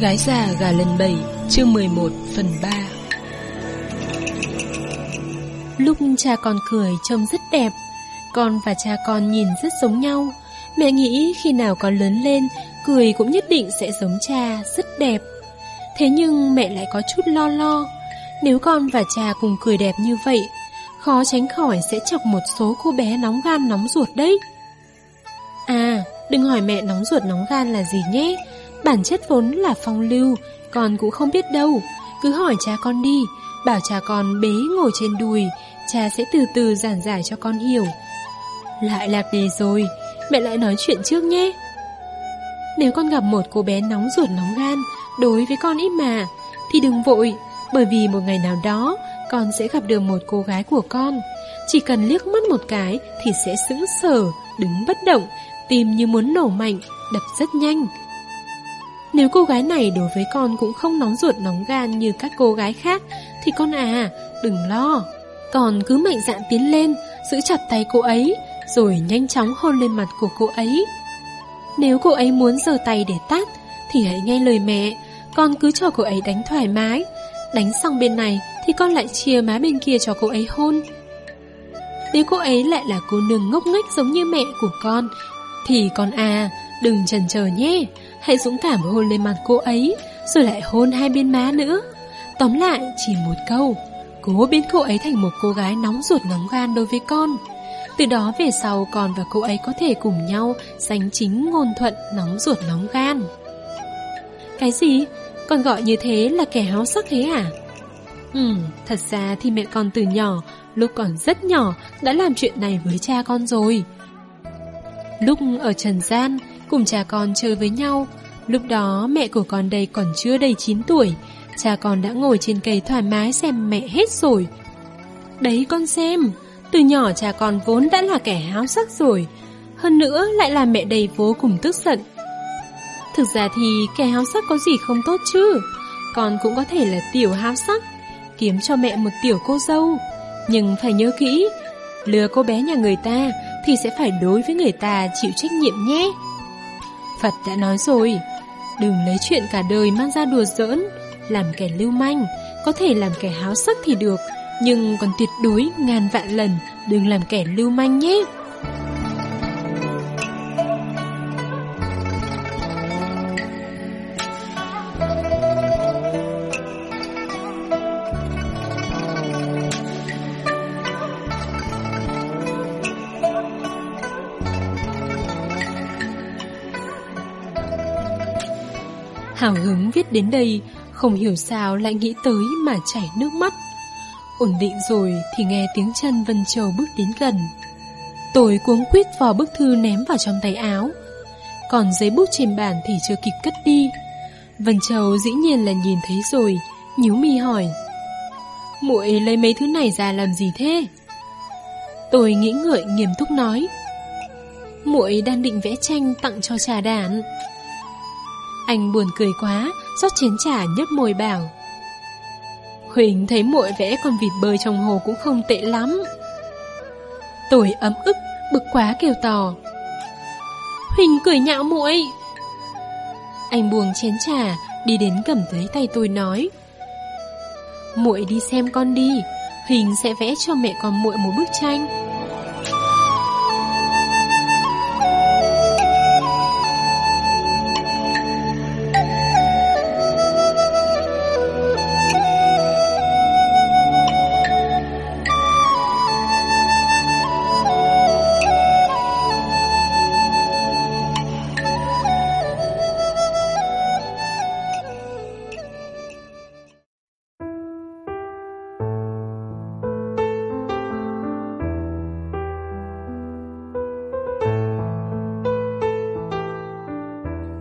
Gái già gà lần 7 Chương 11 phần 3 Lúc cha con cười, trông rất đẹp. Con và cha con nhìn rất giống nhau. Mẹ nghĩ khi nào con lớn lên, Cười cũng nhất định sẽ giống cha, Rất đẹp. Thế nhưng mẹ lại có chút lo lo. Nếu con và cha cùng cười đẹp như vậy, Khó tránh khỏi sẽ chọc một số cô bé nóng gan nóng ruột đấy. À đừng hỏi mẹ nóng ruột nóng gan là gì nhé. Bản chất vốn là phong lưu, Con cũng không biết đâu. Cứ hỏi cha con đi, Bảo cha con bế ngồi trên đùi, Cha sẽ từ từ giảng giải cho con hiểu. Lại lạc đề rồi, Mẹ lại nói chuyện trước nhé. Nếu con gặp một cô bé nóng ruột nóng gan, Đối với con ít mà, Thì đừng vội, Bởi vì một ngày nào đó, Con sẽ gặp được một cô gái của con. Chỉ cần liếc mắt một cái Thì sẽ sững sờ, Đứng bất động, Tim như muốn nổ mạnh, Đập rất nhanh nếu cô gái này đối với con cũng không nóng ruột nóng gan như các cô gái khác Thì con à, đừng lo. Con cứ mạnh dạn tiến lên, giữ chặt tay cô ấy Rồi nhanh chóng hôn lên mặt của cô ấy. Nếu cô ấy muốn giơ tay để tát Thì hãy nghe lời mẹ. Con cứ cho cô ấy đánh thoải mái. Đánh xong bên này thì con lại chia má bên kia cho cô ấy hôn. Nếu cô ấy lại là cô nương ngốc nghếch giống như mẹ của con Thì con à, đừng chần chờ nhé hãy dũng cảm hôn lên mặt cô ấy, rồi lại hôn hai bên má nữa. Tóm lại, chỉ một câu, cố biến cô ấy thành một cô gái nóng ruột nóng gan đối với con. Từ đó về sau con và cô ấy có thể cùng nhau sánh chính ngôn thuận nóng ruột nóng gan. Cái gì? Con gọi như thế là kẻ háo sắc thế à? Ừ, thật ra thì mẹ con từ nhỏ, lúc còn rất nhỏ đã làm chuyện này với cha con rồi. Lúc ở Trần gian, cùng cha con chơi với nhau. Lúc đó mẹ của con đây còn chưa đầy 9 tuổi, cha con đã ngồi trên cây thoải mái xem mẹ hết rồi. Đấy con xem, từ nhỏ cha con vốn đã là kẻ háo sắc rồi, hơn nữa lại là mẹ đầy vô cùng tức giận. Thực ra thì kẻ háo sắc có gì không tốt chứ, con cũng có thể là tiểu háo sắc, kiếm cho mẹ một tiểu cô dâu. Nhưng phải nhớ kỹ, lừa cô bé nhà người ta thì sẽ phải đối với người ta chịu trách nhiệm nhé. Phật đã nói rồi, đừng lấy chuyện cả đời mang ra đùa giỡn, làm kẻ lưu manh, có thể làm kẻ háo sắc thì được, nhưng còn tuyệt đối ngàn vạn lần đừng làm kẻ lưu manh nhé. Hào hứng viết đến đây, không hiểu sao lại nghĩ tới mà chảy nước mắt. Ổn định rồi thì nghe tiếng chân Vân Châu bước đến gần. Tôi cuống quýt vò bức thư ném vào trong tay áo. Còn giấy bút trên bàn thì chưa kịp cất đi. Vân Châu dĩ nhiên là nhìn thấy rồi, nhíu mi hỏi. muội lấy mấy thứ này ra làm gì thế? Tôi nghĩ ngợi nghiêm túc nói. muội đang định vẽ tranh tặng cho trà đàn. Anh buồn cười quá, rót chén trà nhấp môi bảo. Huỳnh thấy muội vẽ con vịt bơi trong hồ cũng không tệ lắm. Tôi ấm ức, bực quá kêu to. Huỳnh cười nhạo muội. Anh buông chén trà, đi đến cầm lấy tay tôi nói. Muội đi xem con đi, Huỳnh sẽ vẽ cho mẹ con muội một bức tranh.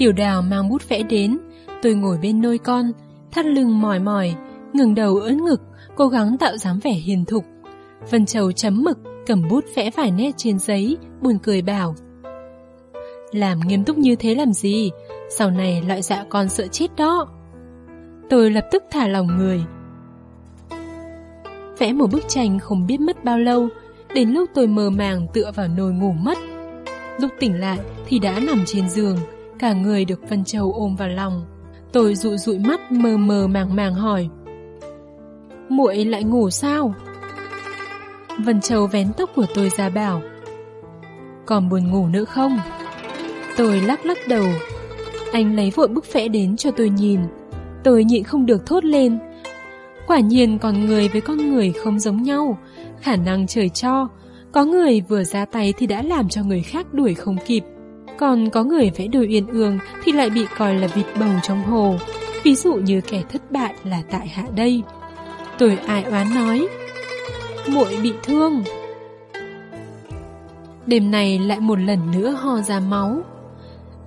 Tiểu đào mang bút vẽ đến, tôi ngồi bên nôi con, thắt lưng mỏi mỏi, ngừng đầu ưỡn ngực, cố gắng tạo dáng vẻ hiền thục. Vân Châu chấm mực, cầm bút vẽ vài nét trên giấy, buồn cười bảo. Làm nghiêm túc như thế làm gì, sau này loại dạ con sợ chết đó. Tôi lập tức thả lòng người. Vẽ một bức tranh không biết mất bao lâu, đến lúc tôi mơ màng tựa vào nồi ngủ mất. Lúc tỉnh lại thì đã nằm trên giường, cả người được Vân Châu ôm vào lòng. Tôi dụi dụi mắt mờ mờ màng màng hỏi. muội lại ngủ sao? Vân Châu vén tóc của tôi ra bảo. Còn buồn ngủ nữa không? Tôi lắc lắc đầu. Anh lấy vội bức vẽ đến cho tôi nhìn. Tôi nhịn không được thốt lên. Quả nhiên con người với con người không giống nhau. Khả năng trời cho. Có người vừa ra tay thì đã làm cho người khác đuổi không kịp. Còn có người vẽ đồi uyên ương thì lại bị coi là vịt bầu trong hồ. Ví dụ như kẻ thất bại là tại hạ đây. Tôi ai oán nói. muội bị thương. Đêm này lại một lần nữa ho ra máu.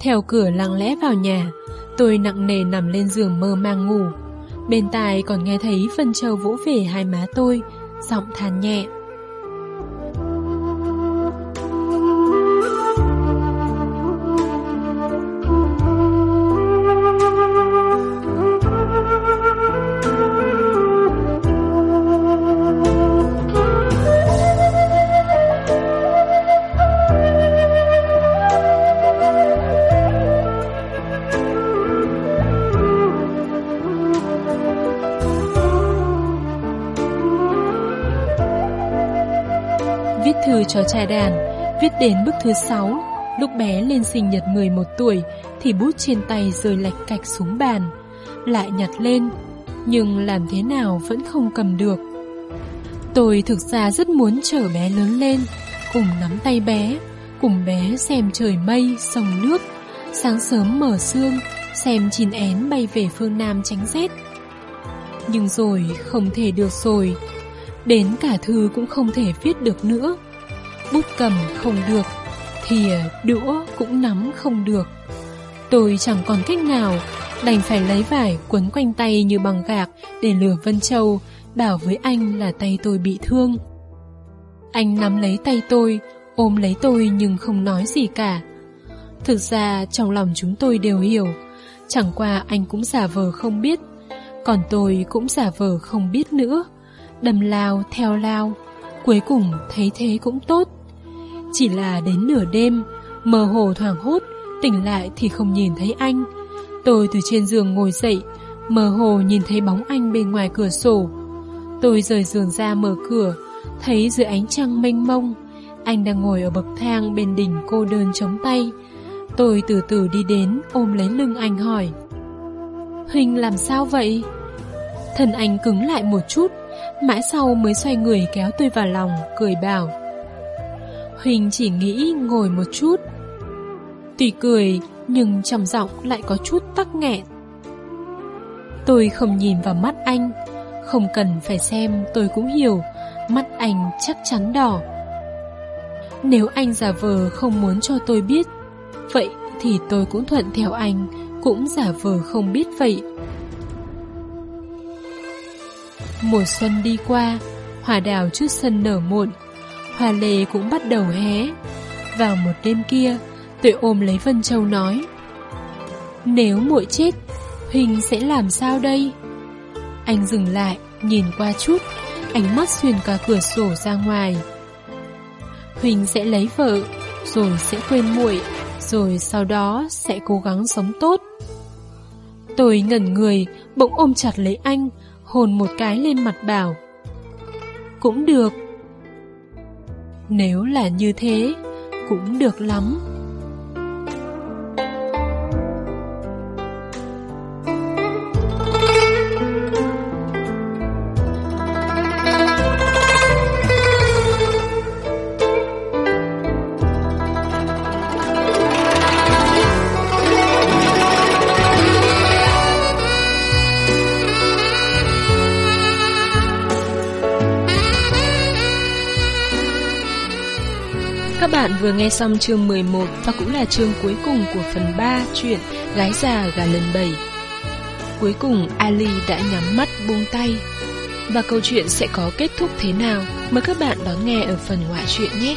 Theo cửa lặng lẽ vào nhà, tôi nặng nề nằm lên giường mơ mang ngủ. Bên tai còn nghe thấy Vân Châu vỗ về hai má tôi, giọng than nhẹ. Cho trai đàn, viết đến bức thứ 6. Lúc bé lên sinh nhật 11 tuổi thì bút trên tay rơi lạch cạch xuống bàn. Lại nhặt lên, nhưng làm thế nào vẫn không cầm được. Tôi thực ra rất muốn chở bé lớn lên, cùng nắm tay bé, cùng bé xem trời mây, sông nước, sáng sớm mở sương, xem chín én bay về phương Nam tránh rét. Nhưng rồi không thể được rồi, đến cả thư cũng không thể viết được nữa. Bút cầm không được Thìa, đũa cũng nắm không được. Tôi chẳng còn cách nào Đành phải lấy vải quấn quanh tay như bằng gạc Để lừa Vân Châu Bảo với anh là tay tôi bị thương. Anh nắm lấy tay tôi Ôm lấy tôi nhưng không nói gì cả. Thực ra trong lòng chúng tôi đều hiểu Chẳng qua anh cũng giả vờ không biết Còn tôi cũng giả vờ không biết nữa. Đầm lao theo lao Cuối cùng thấy thế cũng tốt chỉ là đến nửa đêm, mơ hồ thoảng hốt, tỉnh lại thì không nhìn thấy anh. Tôi từ trên giường ngồi dậy, mơ hồ nhìn thấy bóng anh bên ngoài cửa sổ. Tôi rời giường ra mở cửa, thấy dưới ánh trăng mênh mông, anh đang ngồi ở bậc thang bên đỉnh cô đơn chống tay. Tôi từ từ đi đến, ôm lấy lưng anh hỏi. Huỳnh làm sao vậy? Thân anh cứng lại một chút, mãi sau mới xoay người kéo tôi vào lòng, cười bảo. Huỳnh chỉ nghĩ ngồi một chút. tùy cười, nhưng trong giọng lại có chút tắc nghẹn. Tôi không nhìn vào mắt anh, không cần phải xem tôi cũng hiểu, mắt anh chắc chắn đỏ. Nếu anh giả vờ không muốn cho tôi biết, vậy thì tôi cũng thuận theo anh, cũng giả vờ không biết vậy. Mùa xuân đi qua, hoa đào trước sân nở muộn, hoa lê cũng bắt đầu hé. Vào một đêm kia, tuệ ôm lấy Vân Châu nói Nếu muội chết, Huỳnh sẽ làm sao đây? Anh dừng lại, nhìn qua chút, ánh mắt xuyên qua cửa sổ ra ngoài. Huỳnh sẽ lấy vợ, rồi sẽ quên muội, rồi sau đó sẽ cố gắng sống tốt. Tôi ngẩn người, bỗng ôm chặt lấy anh, hồn một cái lên mặt bảo. Cũng được, nếu là như thế, cũng được lắm. Bạn vừa nghe xong chương 11 và cũng là chương cuối cùng của phần 3 chuyện Gái già gà lần 7. Cuối cùng, Ali đã nhắm mắt buông tay. Và câu chuyện sẽ có kết thúc thế nào? Mời các bạn đón nghe ở phần ngoại truyện nhé.